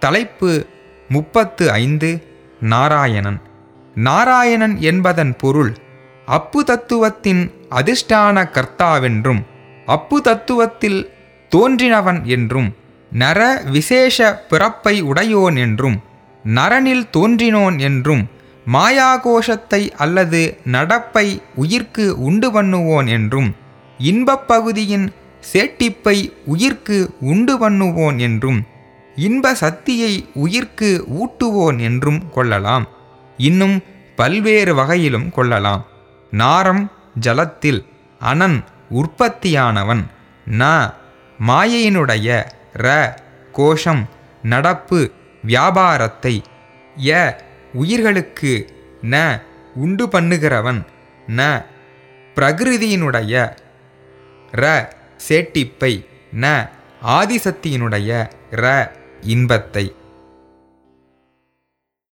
தலைப்பு முப்பத்து ஐந்து நாராயணன். நாராயணன் என்பதன் பொருள் அப்பு தத்துவத்தின் அதிஷ்டான கர்த்தாவென்றும் அப்பு தத்துவத்தில் தோன்றினவன் என்றும் நர விசேஷ பிறப்பை உடையோன் என்றும் நரனில் தோன்றினோன் என்றும் மாயாகோஷத்தை அல்லது நடப்பை உயிர்க்கு உண்டு பண்ணுவோன் என்றும் இன்பப்பகுதியின் சேட்டிப்பை உயிர்க்கு உண்டு பண்ணுவோன் என்றும் இன்ப சக்தியை உயிர்க்கு ஊட்டுவோன் என்றும் கொள்ளலாம். இன்னும் பல்வேறு வகையிலும் கொள்ளலாம். நாரம் ஜலத்தில் அனன் உற்பத்தியானவன். ந மாயையினுடைய ர கோஷம் நடப்பு வியாபாரத்தை. ய உயிர்களுக்கு ந உண்டு பண்ணுகிறவன். ந பிரகிருதியினுடைய ர சேட்டிப்பை. ந ஆதிசக்தியினுடைய ர இன்பத்தை